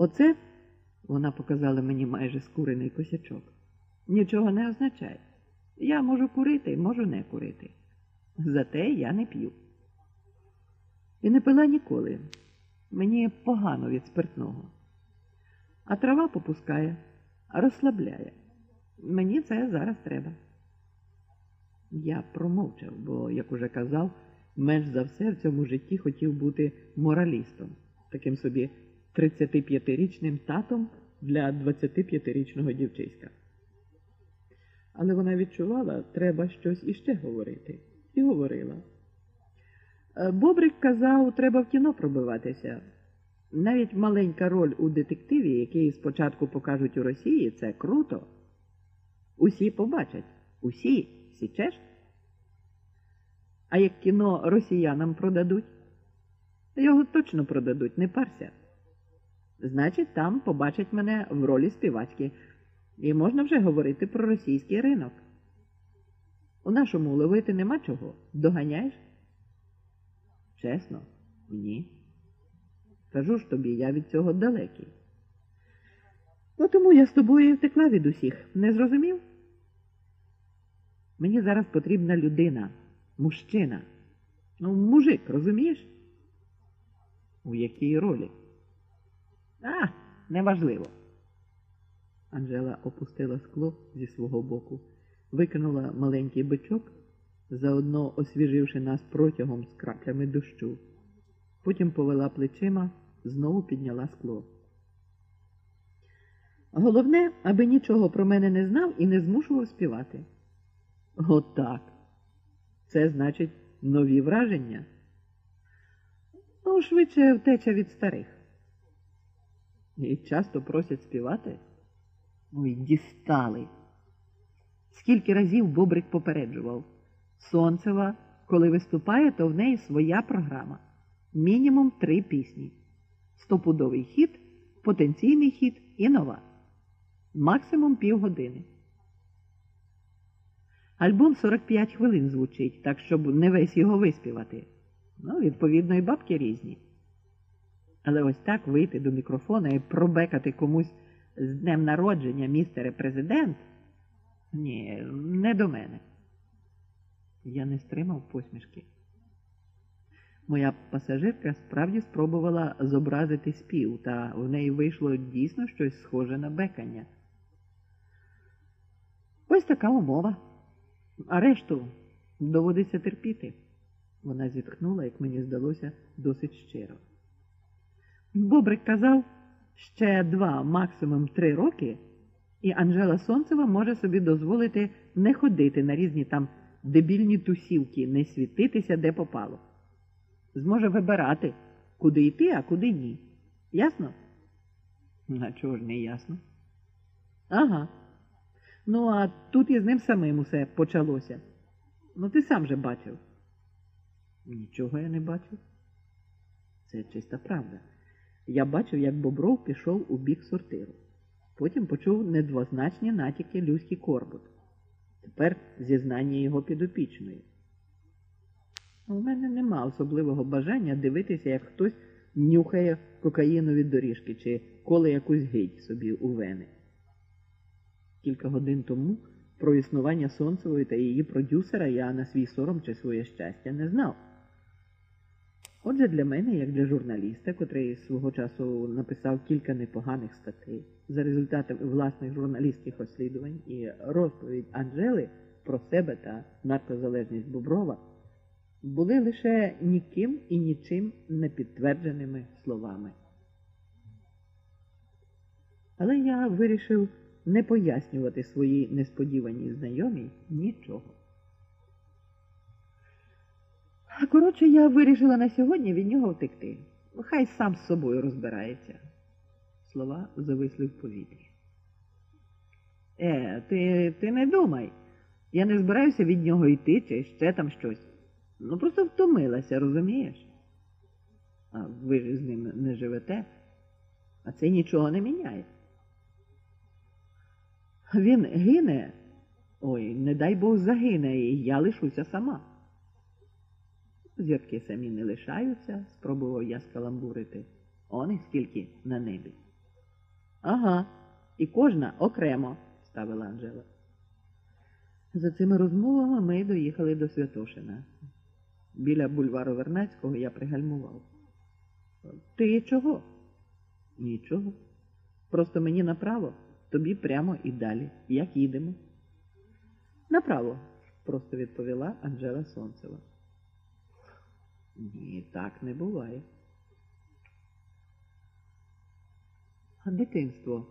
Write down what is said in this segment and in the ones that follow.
Оце, вона показала мені майже скурений косячок, нічого не означає. Я можу курити, можу не курити. Зате я не п'ю. І не пила ніколи. Мені погано від спиртного. А трава попускає, розслабляє. Мені це зараз треба. Я промовчав, бо, як уже казав, менш за все в цьому житті хотів бути моралістом, таким собі 35-річним татом для 25-річного дівчиська. Але вона відчувала, треба щось іще говорити, і говорила. Е, Бобрик казав, треба в кіно пробиватися. Навіть маленька роль у детективі, який спочатку покажуть у Росії, це круто. Усі побачать, усі січеш. А як кіно росіянам продадуть, його точно продадуть, не парся. Значить, там побачать мене в ролі співачки, і можна вже говорити про російський ринок. У нашому ловити нема чого. Доганяєш? Чесно, ні. Кажу ж тобі, я від цього далекий. Ну тому я з тобою втекла від усіх. Не зрозумів? Мені зараз потрібна людина, мужчина. Ну, мужик, розумієш? У якій ролі? А, неважливо. Анжела опустила скло зі свого боку, викинула маленький бичок, заодно освіживши нас протягом з краплями дощу. Потім повела плечима, знову підняла скло. Головне, аби нічого про мене не знав і не змушував співати. Отак. Це значить нові враження. Ну, швидше втеча від старих. І часто просять співати. Ой, дістали. Скільки разів Бобрик попереджував. Сонцева, коли виступає, то в неї своя програма. Мінімум три пісні. Стопудовий хіт, потенційний хіт і нова. Максимум півгодини. Альбом 45 хвилин звучить, так щоб не весь його виспівати. Ну, відповідно, і бабки різні. Але ось так вийти до мікрофона і пробекати комусь з днем народження містере президент? Ні, не до мене. Я не стримав посмішки. Моя пасажирка справді спробувала зобразити спів, та в неї вийшло дійсно щось схоже на бекання. Ось така умова. А решту доводиться терпіти. Вона зітхнула, як мені здалося, досить щиро. Бобрик казав ще два, максимум три роки, і Анжела Сонцева може собі дозволити не ходити на різні там дебільні тусівки, не світитися де попало. Зможе вибирати, куди йти, а куди ні. Ясно? А чого ж не ясно? Ага. Ну, а тут із ним самим усе почалося. Ну, ти сам же бачив. Нічого я не бачив. Це чиста правда. Я бачив, як Бобров пішов у бік сортиру. Потім почув недвозначні натяки Люськи Корбут. Тепер зізнання його підопічної. У мене нема особливого бажання дивитися, як хтось нюхає кокаїнові доріжки чи коле якусь гидь собі у вени. Кілька годин тому про існування Сонцевої та її продюсера я на свій сором чи своє щастя не знав. Отже, для мене, як для журналіста, котрий свого часу написав кілька непоганих статей за результатами власних журналістських розслідувань і розповідь Анжели про себе та наркозалежність Боброва, були лише ніким і нічим не підтвердженими словами. Але я вирішив не пояснювати своїй несподіваній знайомій нічого. Коротше, я вирішила на сьогодні від нього втекти. Хай сам з собою розбирається. Слова зависли в повітрі. Е, ти, ти не думай. Я не збираюся від нього йти чи ще там щось. Ну просто втомилася, розумієш? А ви ж з ним не живете, а це нічого не міняє. Він гине, ой, не дай Бог загине, і я лишуся сама. Зірки самі не лишаються, спробував я скаламбурити. Они скільки на небі. Ага, і кожна окремо, ставила Анжела. За цими розмовами ми доїхали до Святошина. Біля бульвару Вернацького я пригальмував. Ти чого? Нічого. Просто мені направо, тобі прямо і далі. Як їдемо? Направо, просто відповіла Анжела Сонцева. Ні, так не буває. Дитинство.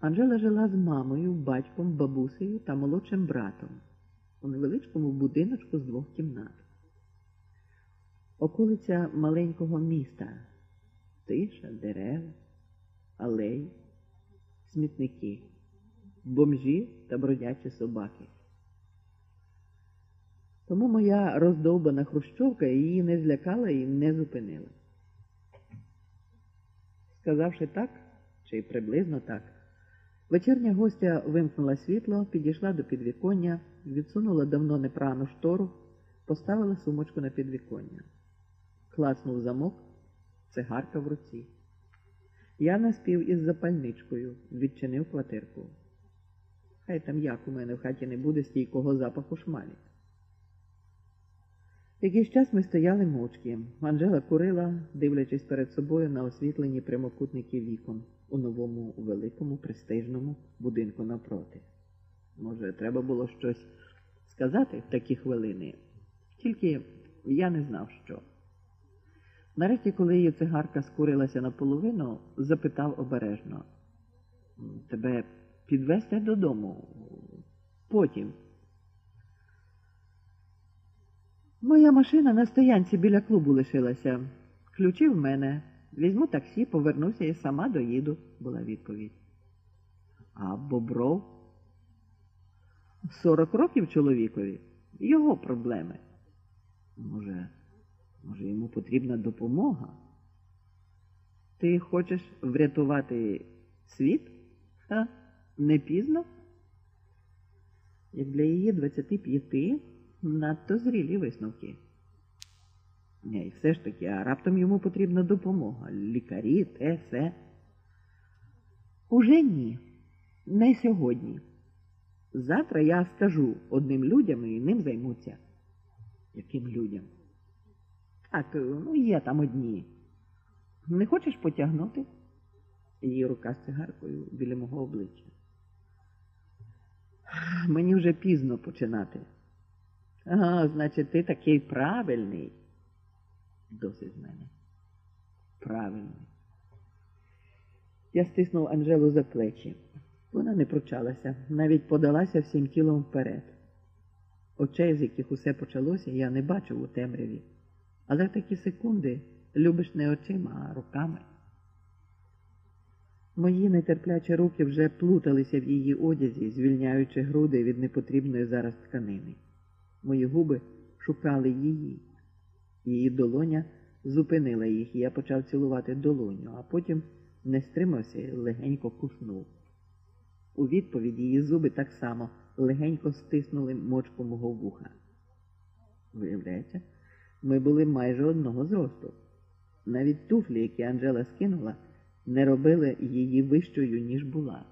Анжела жила з мамою, батьком, бабусею та молодшим братом у невеличкому будиночку з двох кімнат. Околиця маленького міста, тиша, дерева, алеї, смітники, бомжі та бродячі собаки. Тому моя роздовбана хрущовка її не злякала і не зупинила. Сказавши так, чи приблизно так, вечірня гостя вимкнула світло, підійшла до підвіконня, відсунула давно непрану штору, поставила сумочку на підвіконня. Класнув замок, цигарка в руці. Я наспів із запальничкою, відчинив квартирку. Хай там як у мене в хаті не буде стійкого запаху шмалі. Якийсь час ми стояли мовчки. Анжела курила, дивлячись перед собою на освітлені прямокутники вікон у новому великому престижному будинку напроти. Може, треба було щось сказати в такі хвилини, тільки я не знав, що. Нарешті, коли її цигарка скурилася наполовину, запитав обережно тебе підвести додому потім. Моя машина на стоянці біля клубу лишилася. Ключі в мене. Візьму таксі, повернуся і сама доїду, була відповідь. А Бобров? Сорок років чоловікові. Його проблеми. Може, може, йому потрібна допомога? Ти хочеш врятувати світ? Ха? Не пізно? Як для її 25 надто зрілі висновки. І все ж таки, а раптом йому потрібна допомога. Лікарі, те, все. Уже ні. Не сьогодні. Завтра я скажу одним людям і ним займуться. Яким людям? Так, ну є там одні. Не хочеш потягнути? Її рука з цигаркою біля мого обличчя. Мені вже пізно починати. Ага, значить, ти такий правильний. Досить з мене. Правильний. Я стиснув Анжелу за плечі. Вона не пручалася, навіть подалася всім тілом вперед. Очей, з яких усе почалося, я не бачив у темряві. Але в такі секунди любиш не очима, а руками. Мої нетерплячі руки вже плуталися в її одязі, звільняючи груди від непотрібної зараз тканини. Мої губи шукали її. Її долоня зупинила їх, і я почав цілувати долоню, а потім не стримався і легенько куснув. У відповідь її зуби так само легенько стиснули мочку мого вуха. Виявляється, ми були майже одного зросту. Навіть туфлі, які Анжела скинула, не робили її вищою, ніж була.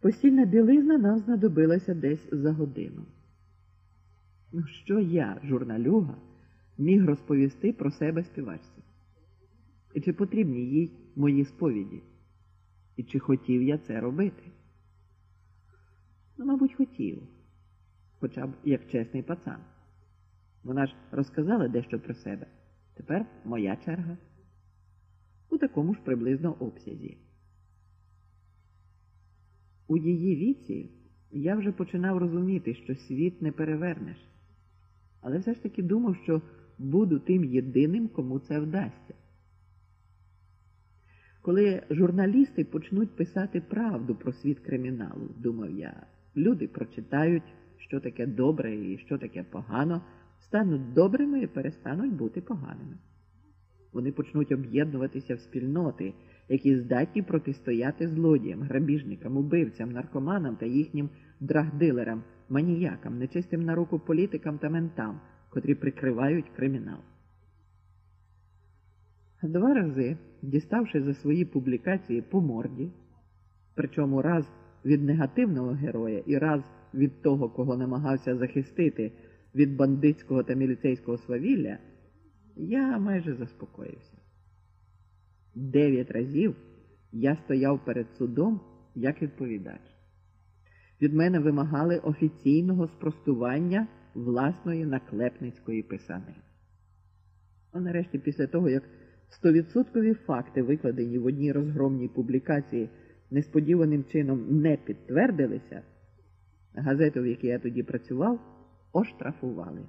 Постільна білизна нам знадобилася десь за годину. Ну, що я, журналюга, міг розповісти про себе співачці? І чи потрібні їй мої сповіді? І чи хотів я це робити? Ну, мабуть, хотів, хоча б як чесний пацан. Вона ж розказала дещо про себе. Тепер моя черга. У такому ж приблизно обсязі. У її віці я вже починав розуміти, що світ не перевернеш але все ж таки думав, що буду тим єдиним, кому це вдасться. Коли журналісти почнуть писати правду про світ криміналу, думав я, люди прочитають, що таке добре і що таке погано, стануть добрими і перестануть бути поганими. Вони почнуть об'єднуватися в спільноти, які здатні протистояти злодіям, грабіжникам, убивцям, наркоманам та їхнім драгдилерам, маніякам, нечистим на руку політикам та ментам, котрі прикривають кримінал. Два рази, діставши за свої публікації по морді, причому раз від негативного героя і раз від того, кого намагався захистити від бандитського та міліцейського свавілля, я майже заспокоївся. Дев'ять разів я стояв перед судом як відповідач. Від мене вимагали офіційного спростування власної наклепницької писани. А нарешті, після того, як стовідсоткові факти, викладені в одній розгромній публікації, несподіваним чином не підтвердилися, газету, в якій я тоді працював, оштрафували.